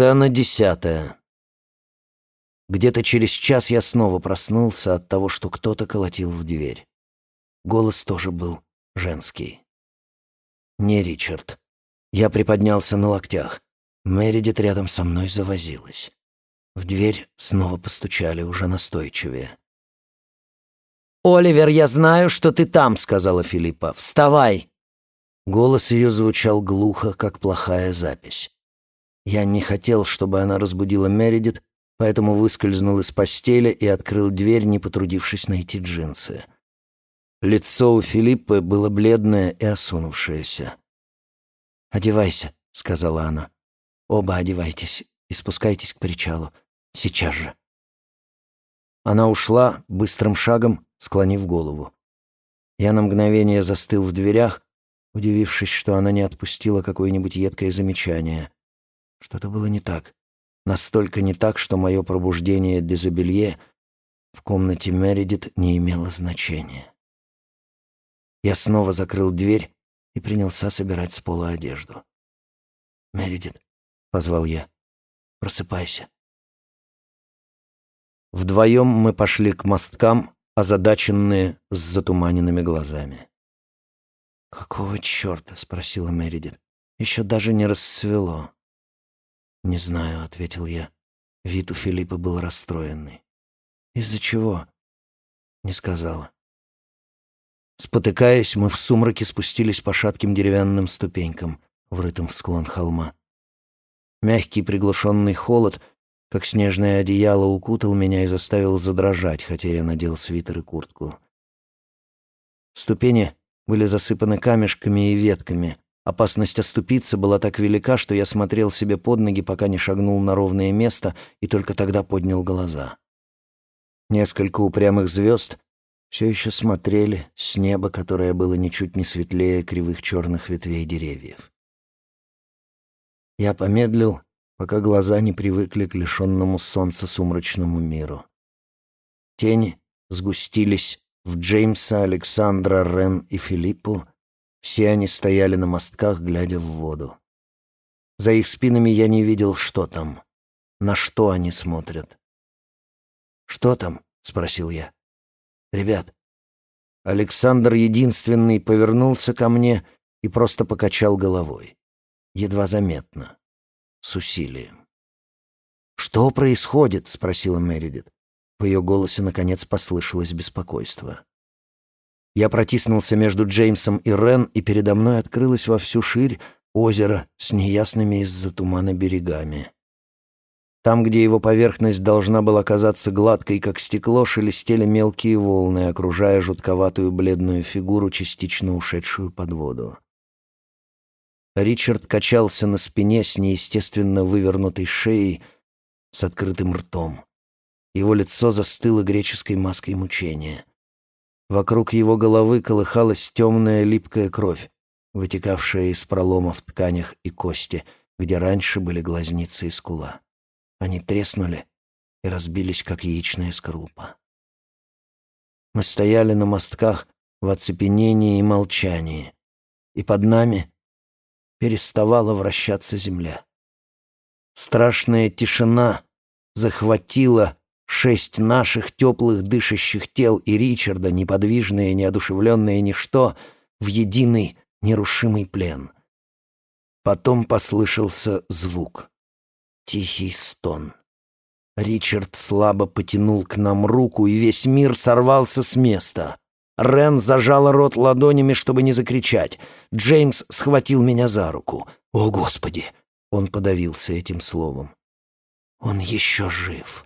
Сцена десятая. Где-то через час я снова проснулся от того, что кто-то колотил в дверь. Голос тоже был женский. Не Ричард. Я приподнялся на локтях. Мередит рядом со мной завозилась. В дверь снова постучали, уже настойчивее. «Оливер, я знаю, что ты там», — сказала Филиппа. «Вставай!» Голос ее звучал глухо, как плохая запись. Я не хотел, чтобы она разбудила Мередит, поэтому выскользнул из постели и открыл дверь, не потрудившись найти джинсы. Лицо у Филиппы было бледное и осунувшееся. «Одевайся», — сказала она. «Оба одевайтесь и спускайтесь к причалу. Сейчас же». Она ушла быстрым шагом, склонив голову. Я на мгновение застыл в дверях, удивившись, что она не отпустила какое-нибудь едкое замечание. Что-то было не так. Настолько не так, что мое пробуждение Дезабелье в комнате Мередит не имело значения. Я снова закрыл дверь и принялся собирать с пола одежду. «Мередит», — позвал я, — «просыпайся». Вдвоем мы пошли к мосткам, озадаченные с затуманенными глазами. «Какого черта?» — спросила Мередит. «Еще даже не рассвело». «Не знаю», — ответил я. Вид у Филиппа был расстроенный. «Из-за чего?» «Не сказала». Спотыкаясь, мы в сумраке спустились по шатким деревянным ступенькам, врытым в склон холма. Мягкий приглушенный холод, как снежное одеяло, укутал меня и заставил задрожать, хотя я надел свитер и куртку. Ступени были засыпаны камешками и ветками, Опасность оступиться была так велика, что я смотрел себе под ноги, пока не шагнул на ровное место и только тогда поднял глаза. Несколько упрямых звезд все еще смотрели с неба, которое было ничуть не светлее кривых черных ветвей деревьев. Я помедлил, пока глаза не привыкли к лишенному солнца сумрачному миру. Тени сгустились в Джеймса, Александра, Рен и Филиппу, все они стояли на мостках, глядя в воду. За их спинами я не видел, что там, на что они смотрят. «Что там?» — спросил я. «Ребят». Александр Единственный повернулся ко мне и просто покачал головой. Едва заметно, с усилием. «Что происходит?» — спросила Мередит. В ее голосе, наконец, послышалось беспокойство. Я протиснулся между Джеймсом и Рен, и передо мной открылось во всю ширь озеро с неясными из-за тумана берегами. Там, где его поверхность должна была казаться гладкой, как стекло, шелестели мелкие волны, окружая жутковатую бледную фигуру, частично ушедшую под воду. Ричард качался на спине с неестественно вывернутой шеей, с открытым ртом. Его лицо застыло греческой маской мучения. Вокруг его головы колыхалась темная липкая кровь, вытекавшая из пролома в тканях и кости, где раньше были глазницы и скула. Они треснули и разбились, как яичная скорлупа. Мы стояли на мостках в оцепенении и молчании, и под нами переставала вращаться земля. Страшная тишина захватила Шесть наших теплых дышащих тел и Ричарда, неподвижное, неодушевленное ничто, в единый нерушимый плен. Потом послышался звук. Тихий стон. Ричард слабо потянул к нам руку, и весь мир сорвался с места. Рен зажала рот ладонями, чтобы не закричать. Джеймс схватил меня за руку. «О, Господи!» Он подавился этим словом. «Он еще жив!»